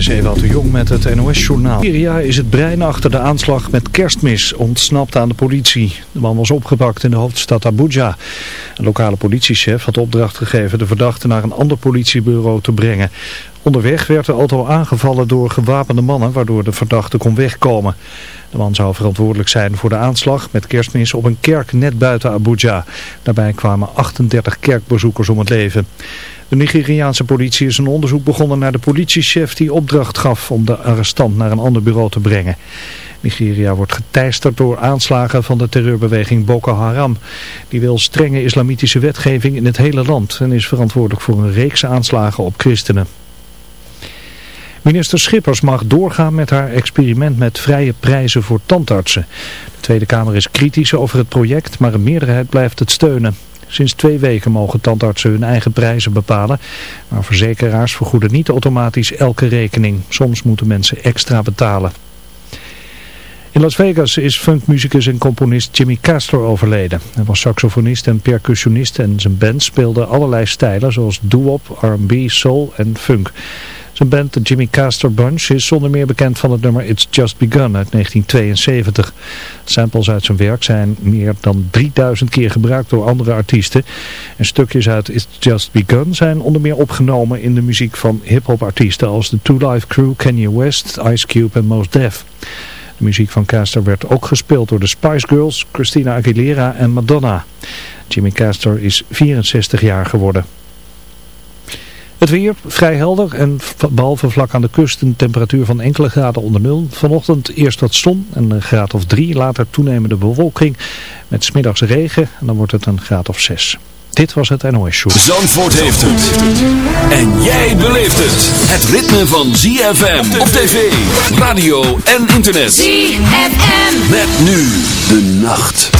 is Ewout de Jong met het NOS-journaal. Syria is het brein achter de aanslag met kerstmis, ontsnapt aan de politie. De man was opgepakt in de hoofdstad Abuja. Een lokale politiechef had opdracht gegeven de verdachte naar een ander politiebureau te brengen. Onderweg werd de auto aangevallen door gewapende mannen, waardoor de verdachte kon wegkomen. De man zou verantwoordelijk zijn voor de aanslag met kerstmis op een kerk net buiten Abuja. Daarbij kwamen 38 kerkbezoekers om het leven. De Nigeriaanse politie is een onderzoek begonnen naar de politiechef die opdracht gaf om de arrestant naar een ander bureau te brengen. Nigeria wordt geteisterd door aanslagen van de terreurbeweging Boko Haram. Die wil strenge islamitische wetgeving in het hele land en is verantwoordelijk voor een reeks aanslagen op christenen. Minister Schippers mag doorgaan met haar experiment met vrije prijzen voor tandartsen. De Tweede Kamer is kritisch over het project, maar een meerderheid blijft het steunen. Sinds twee weken mogen tandartsen hun eigen prijzen bepalen, maar verzekeraars vergoeden niet automatisch elke rekening. Soms moeten mensen extra betalen. In Las Vegas is funkmuzikus en componist Jimmy Castor overleden. Hij was saxofonist en percussionist en zijn band speelde allerlei stijlen zoals doo-wop, R&B, soul en funk. Zijn band de Jimmy Castor Bunch is zonder meer bekend van het nummer It's Just Begun uit 1972. Samples uit zijn werk zijn meer dan 3000 keer gebruikt door andere artiesten. En stukjes uit It's Just Begun zijn onder meer opgenomen in de muziek van hip-hop artiesten als de Two Life Crew, Kanye West, Ice Cube en Mos Def. De muziek van Castor werd ook gespeeld door de Spice Girls, Christina Aguilera en Madonna. Jimmy Castor is 64 jaar geworden. Het weer vrij helder en behalve vlak aan de kust een temperatuur van enkele graden onder nul. Vanochtend eerst wat zon en een graad of drie, later toenemende bewolking met smiddags regen en dan wordt het een graad of zes. Dit was het NOS Show. Zandvoort heeft het. En jij beleeft het. Het ritme van ZFM op tv, radio en internet. ZFM. Met nu de nacht.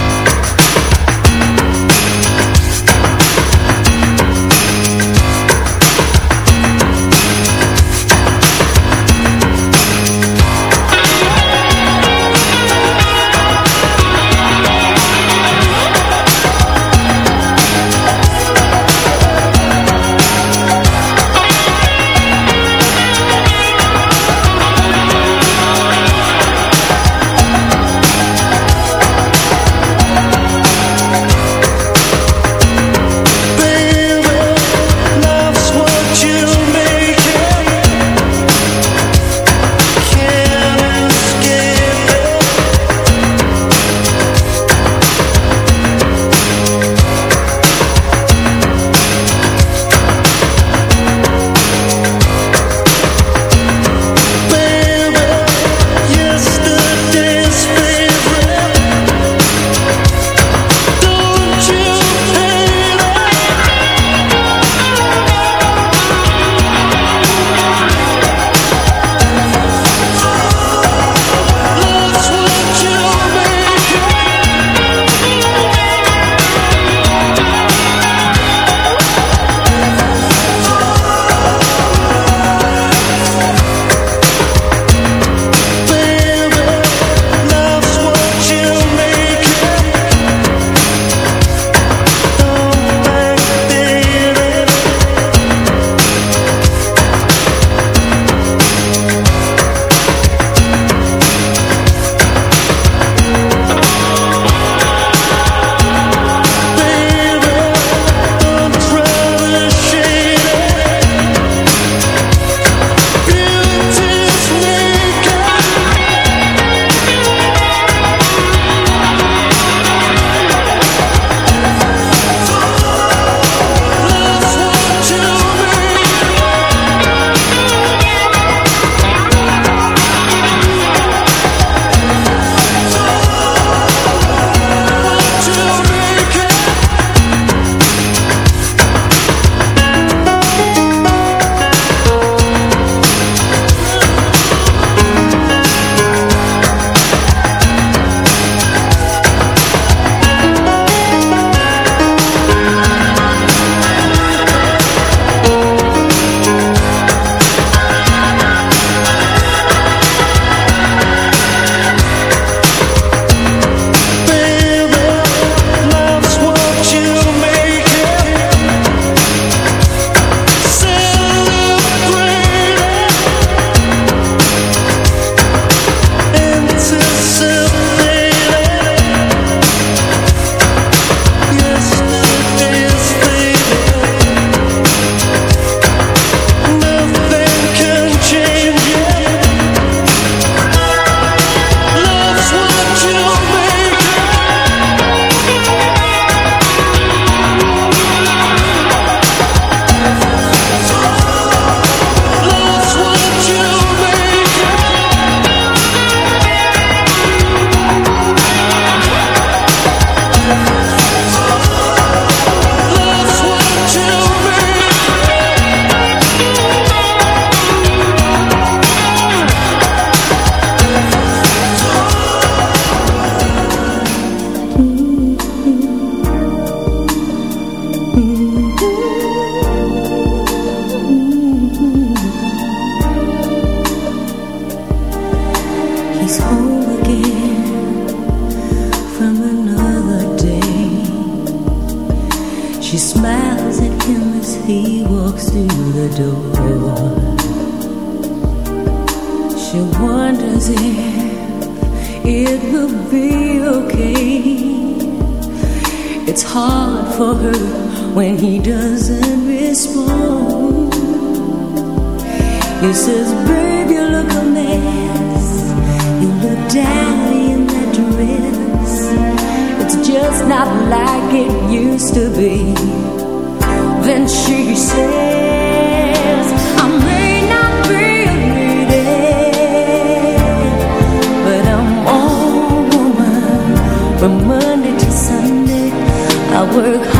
When he doesn't respond. He says, Babe, you look a mess. You look dowdy in that dress. It's just not like it used to be. Then she says, I may not be a but I'm all woman from Monday to Sunday. I work harder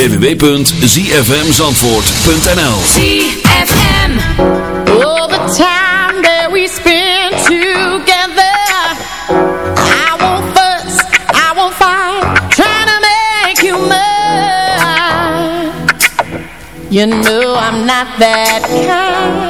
www.zfmzandvoort.nl ZFM. All the time that we spend together I won't fuss, I won't fight Trying to make you mine. You know I'm not that kind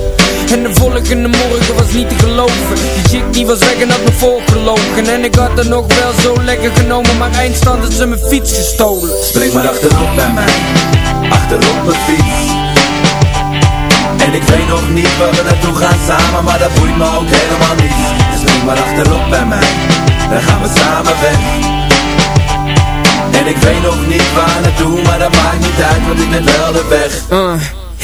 en de volgende morgen was niet te geloven. Die chick die was weg en had me voorgelogen. En ik had er nog wel zo lekker genomen Maar eindstand had ze mijn fiets gestolen. Spring maar achterop bij mij. Achterop mijn fiets. En ik weet nog niet waar we naartoe gaan samen Maar dat boeit me ook helemaal niet. Dus Spring maar achterop bij mij. Dan gaan we samen weg. En ik weet nog niet waar naartoe Maar dat maakt niet uit want ik ben wel de weg. Uh.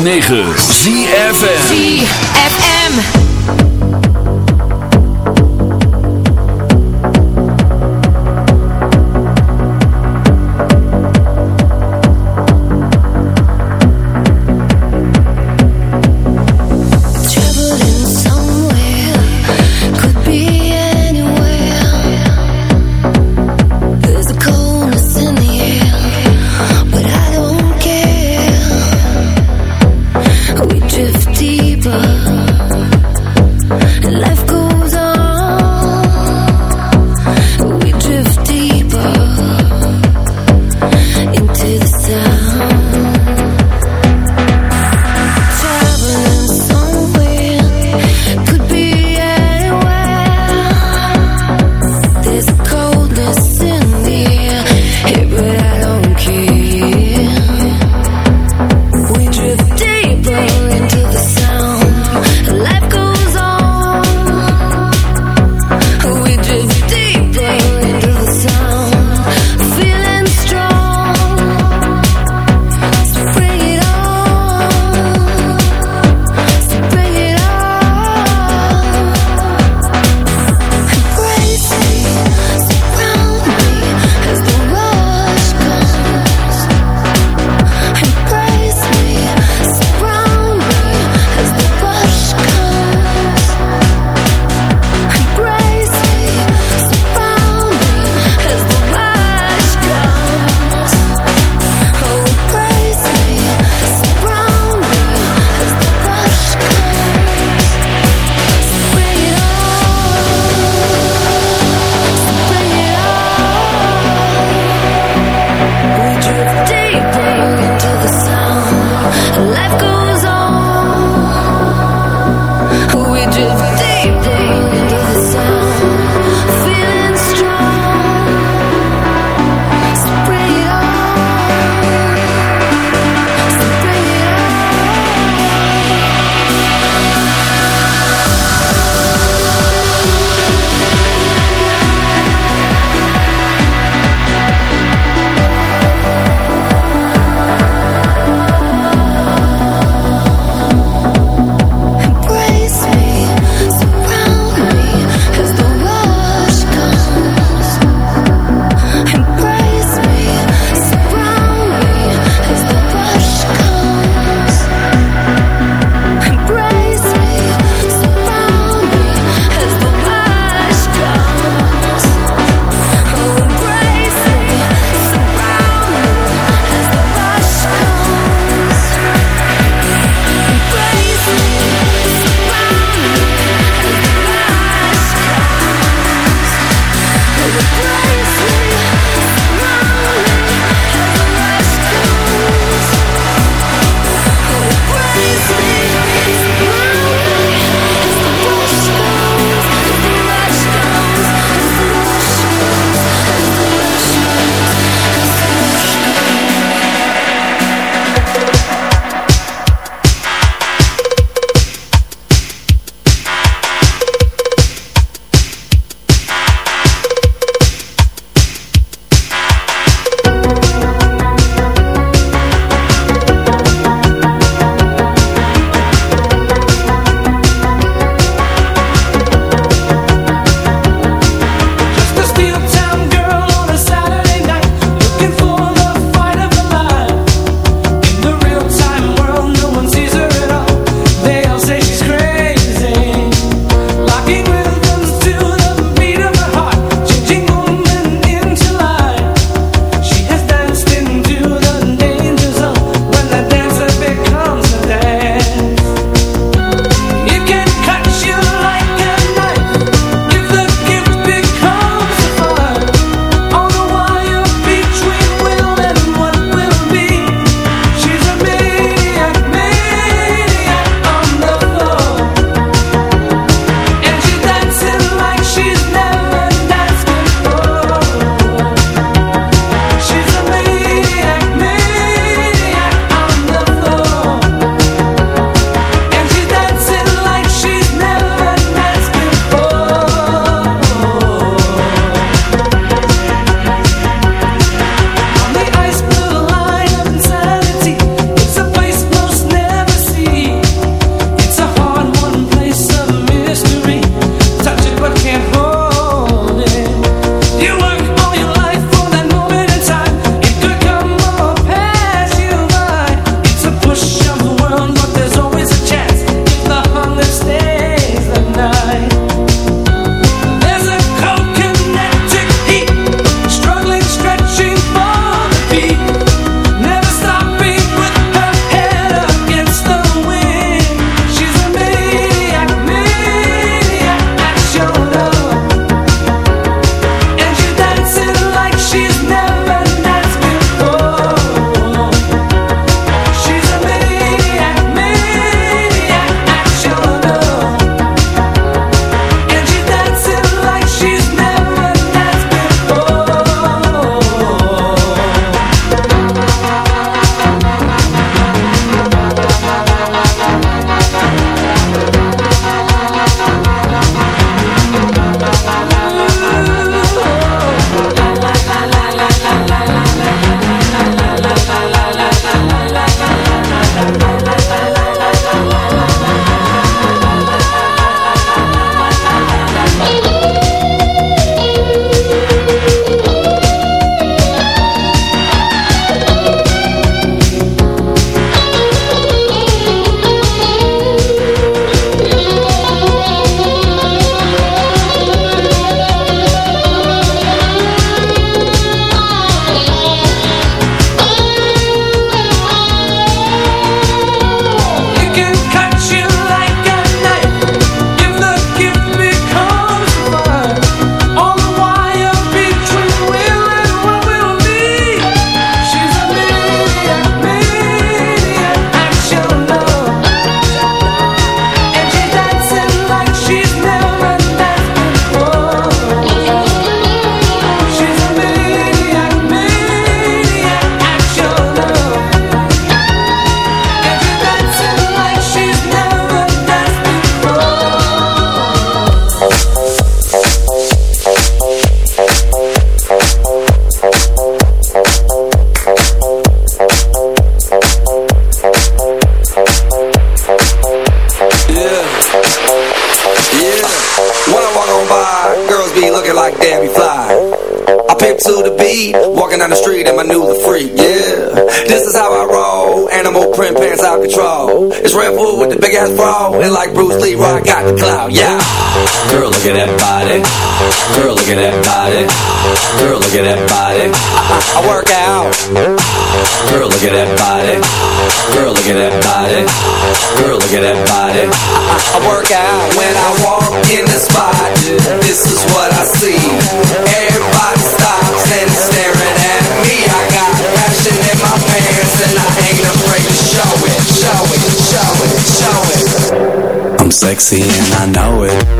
106.9 ZFM sexy and I know it.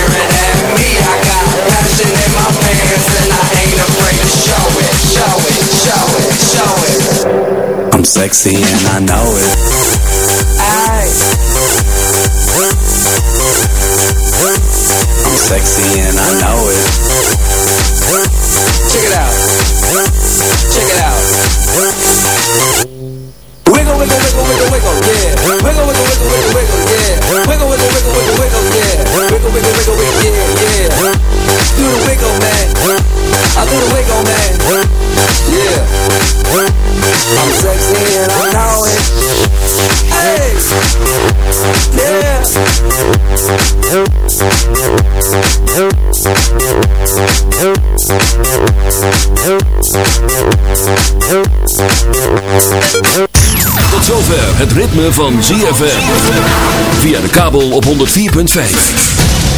I'm sexy and I know it. Aye. I'm sexy and I know it. Check it out. Check it out. Wiggle, wiggle, wiggle, wiggle, wiggle, yeah. Wiggle, wiggle, I do the wiggle, man. Yeah. I'm sexy and I know it. Hey. Yeah. Tot zover het ritme van ZFM. Via de kabel op 104.5.